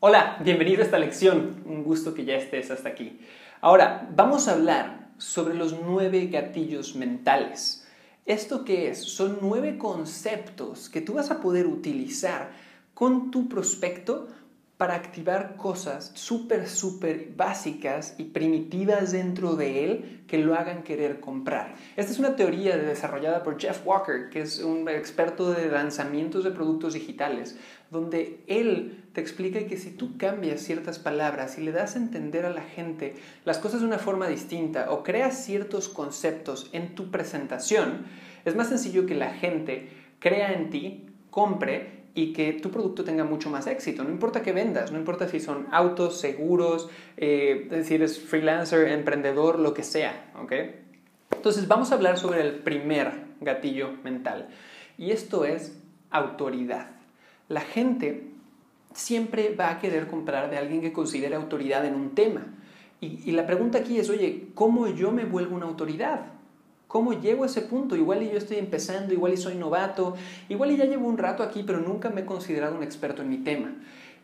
Hola, bienvenido a esta lección. Un gusto que ya estés hasta aquí. Ahora, vamos a hablar sobre los nueve gatillos mentales. ¿Esto qué es? Son nueve conceptos que tú vas a poder utilizar con tu prospecto para activar cosas súper, súper básicas y primitivas dentro de él que lo hagan querer comprar. Esta es una teoría desarrollada por Jeff Walker, que es un experto de lanzamientos de productos digitales, donde él te explica que si tú cambias ciertas palabras y le das a entender a la gente las cosas de una forma distinta o creas ciertos conceptos en tu presentación, es más sencillo que la gente crea en ti, compre y que tu producto tenga mucho más éxito. No importa qué vendas, no importa si son autos, seguros, eh, si eres freelancer, emprendedor, lo que sea. Entonces vamos a hablar sobre el primer gatillo mental y esto es autoridad. La gente siempre va a querer comprar de alguien que considere autoridad en un tema. Y, y la pregunta aquí es, oye, ¿cómo yo me vuelvo una autoridad? ¿Cómo llego a ese punto? Igual y yo estoy empezando, igual y soy novato, igual y ya llevo un rato aquí, pero nunca me he considerado un experto en mi tema.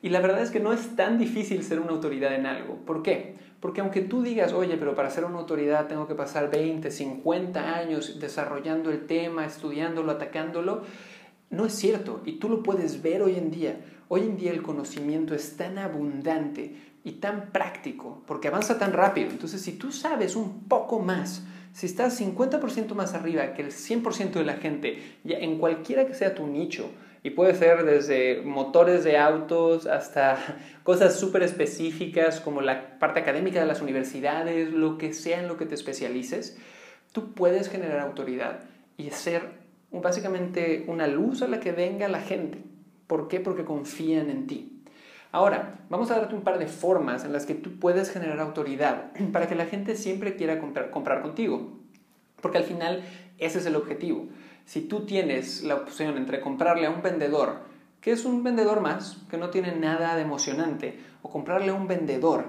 Y la verdad es que no es tan difícil ser una autoridad en algo. ¿Por qué? Porque aunque tú digas, oye, pero para ser una autoridad tengo que pasar 20, 50 años desarrollando el tema, estudiándolo, atacándolo, no es cierto. Y tú lo puedes ver hoy en día. Hoy en día el conocimiento es tan abundante y tan práctico, porque avanza tan rápido. Entonces, si tú sabes un poco más, si estás 50% más arriba que el 100% de la gente, ya en cualquiera que sea tu nicho, y puede ser desde motores de autos hasta cosas súper específicas como la parte académica de las universidades, lo que sea en lo que te especialices, tú puedes generar autoridad y ser básicamente una luz a la que venga la gente. ¿Por qué? Porque confían en ti. Ahora, vamos a darte un par de formas en las que tú puedes generar autoridad para que la gente siempre quiera comprar, contigo. Porque al final ese es el objetivo. Si tú tienes la opción entre comprarle a un vendedor, que es un vendedor más, que no tiene nada de emocionante, o comprarle a un vendedor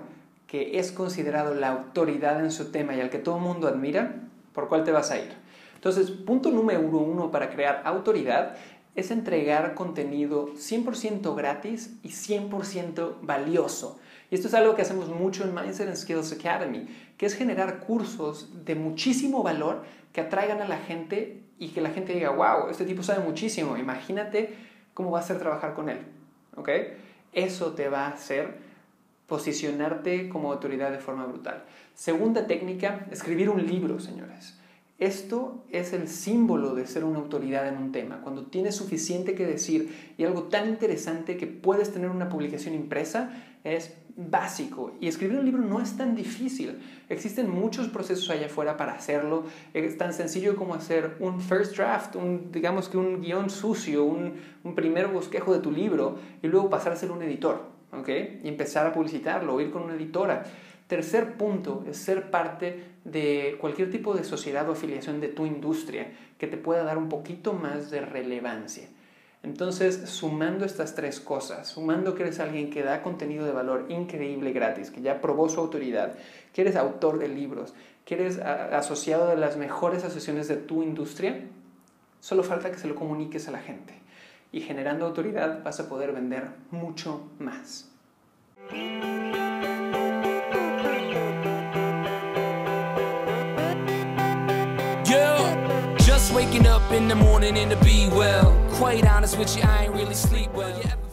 que es considerado la autoridad en su tema y al que todo el mundo admira, ¿por cuál te vas a ir? Entonces, punto número uno para crear autoridad es entregar contenido 100% gratis y 100% valioso. Y esto es algo que hacemos mucho en Mindset and Skills Academy, que es generar cursos de muchísimo valor que atraigan a la gente y que la gente diga, wow, este tipo sabe muchísimo, imagínate cómo va a ser trabajar con él. ¿Ok? Eso te va a hacer posicionarte como autoridad de forma brutal. Segunda técnica, escribir un libro, señores. Esto es el símbolo de ser una autoridad en un tema, cuando tienes suficiente que decir y algo tan interesante que puedes tener una publicación impresa es básico. Y escribir un libro no es tan difícil. Existen muchos procesos allá afuera para hacerlo. Es tan sencillo como hacer un first draft, digamos que un guion sucio, un, un primer bosquejo de tu libro y luego pasárselo a un editor. ¿okay? Y empezar a publicitarlo o ir con una editora. Tercer punto es ser parte de cualquier tipo de sociedad o afiliación de tu industria que te pueda dar un poquito más de relevancia. Entonces, sumando estas tres cosas, sumando que eres alguien que da contenido de valor increíble gratis, que ya probó su autoridad, que eres autor de libros, que eres asociado de las mejores asociaciones de tu industria, solo falta que se lo comuniques a la gente. Y generando autoridad vas a poder vender mucho más. Waking up in the morning and to be well. Quite honest with you, I ain't really sleep well.